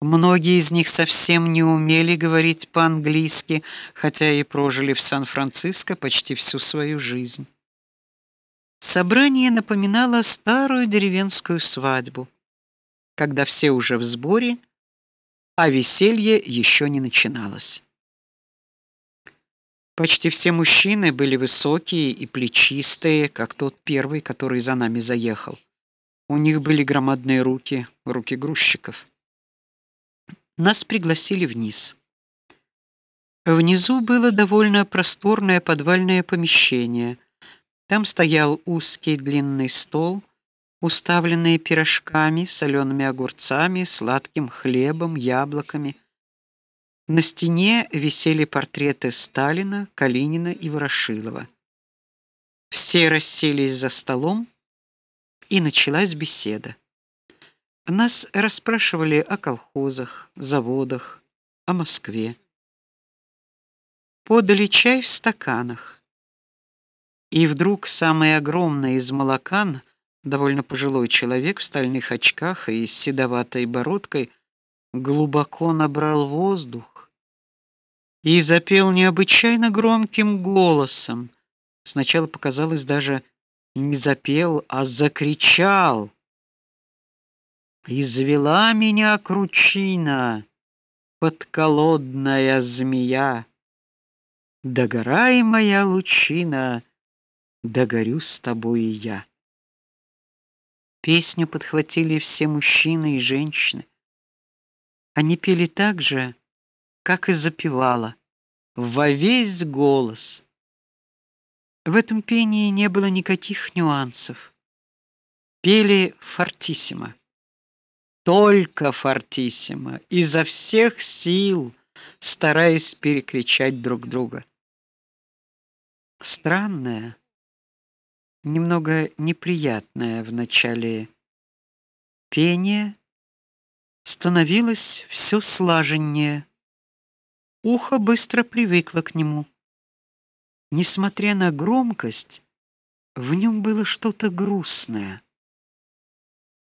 Многие из них совсем не умели говорить по-английски, хотя и прожили в Сан-Франциско почти всю свою жизнь. Собрание напоминало старую деревенскую свадьбу, когда все уже в сборе, а веселье еще не начиналось. Почти все мужчины были высокие и плечистые, как тот первый, который за нами заехал. У них были громадные руки, руки грузчиков. Нас пригласили вниз. Внизу было довольно просторное подвальное помещение. Там стоял узкий длинный стол, уставленный пирожками, солеными огурцами, сладким хлебом, яблоками. На стене висели портреты Сталина, Калинина и Ворошилова. Все расселись за столом, и началась беседа. Нас расспрашивали о колхозах, заводах, о Москве. Подали чай в стаканах. И вдруг самый огромный из молокан, довольно пожилой человек в стальных очках и с седоватой бородкой, глубоко набрал воздух и запел необычайно громким голосом. Сначала показалось даже не запел, а закричал. Извела меня кручина, подколодная змея. Догорай, моя лучина, догорю с тобой и я. Песню подхватили все мужчины и женщины. Они пели так же, как и запевала, во весь голос. В этом пении не было никаких нюансов. Пели фортиссимо только фортиссимо, изо всех сил стараясь перекричать друг друга. Странное, немного неприятное в начале пение становилось все слаженнее. Ухо быстро привыкло к нему. Несмотря на громкость, в нем было что-то грустное.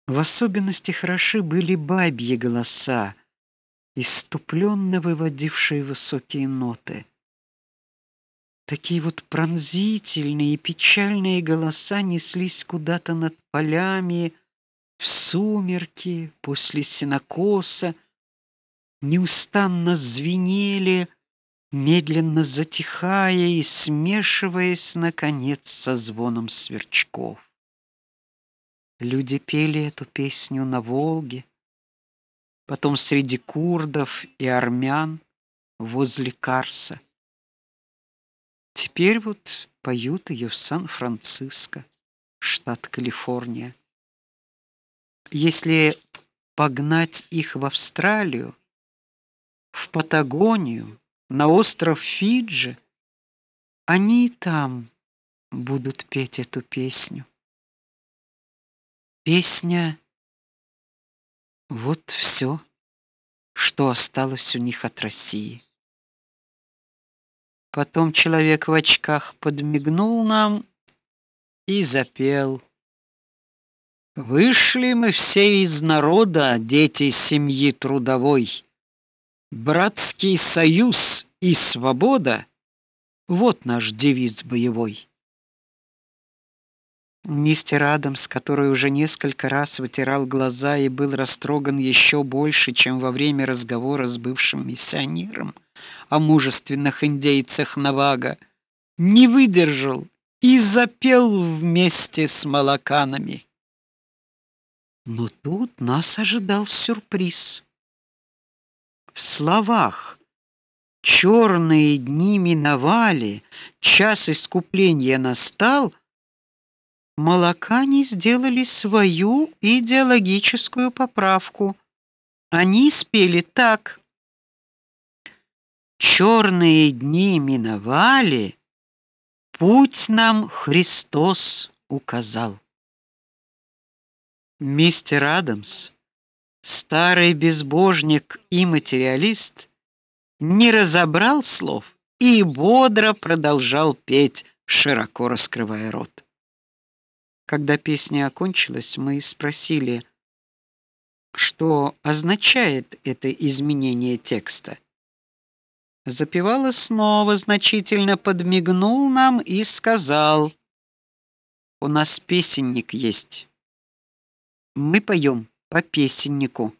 В особенности хороши были бабьи голоса, иступленно выводившие высокие ноты. Такие вот пронзительные и печальные голоса неслись куда-то над полями в сумерки после сенокоса, неустанно звенели, медленно затихая и смешиваясь наконец со звоном сверчков. Люди пели эту песню на Волге, потом среди курдов и армян возле Карса. Теперь вот поют ее в Сан-Франциско, штат Калифорния. Если погнать их в Австралию, в Патагонию, на остров Фиджи, они и там будут петь эту песню. Песня вот все, что осталось у них от России. Потом человек в очках подмигнул нам и запел: Вышли мы все из народа, дети семьи трудовой. Братский союз и свобода вот наш девиз боевой. Мистер Адамс, который уже несколько раз вытирал глаза и был растроган еще больше, чем во время разговора с бывшим миссионером о мужественных индейцах Навага, не выдержал и запел вместе с молоканами. Но тут нас ожидал сюрприз. В словах черные дни миновали, час искупления настал — молокане сделали свою идеологическую поправку. Они спели так: Черные дни миновали, путь нам Христос указал. Мистер Адамс, старый безбожник и материалист, не разобрал слов и бодро продолжал петь, широко раскрывая рот. Когда песня окончилась, мы спросили: что означает это изменение текста. Запевала снова значительно подмигнул нам и сказал: "У нас песенник есть. Мы поем по песеннику.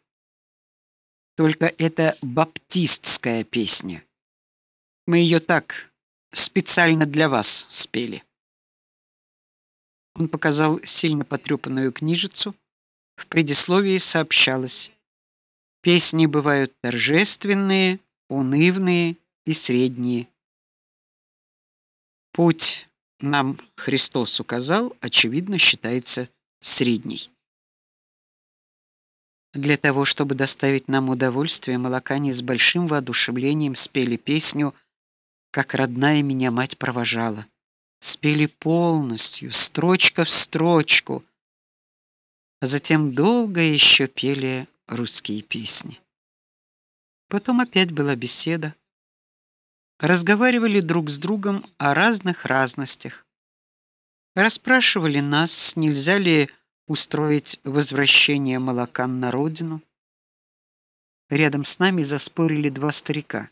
Только это баптистская песня. Мы ее так специально для вас спели". Он показал сильно потрепанную книжицу в предисловии сообщалось: песни бывают торжественные, унывные и средние. Путь нам Христос указал, очевидно, считается средний. Для того, чтобы доставить нам удовольствие, молокане с большим воодушевлением спели песню Как родная меня мать провожала. Спели полностью, строчка в строчку а затем долго еще пели русские песни. Потом опять была беседа. Разговаривали друг с другом о разных разностях. Расспрашивали нас, нельзя ли устроить возвращение молокан на родину. Рядом с нами заспорили два старика.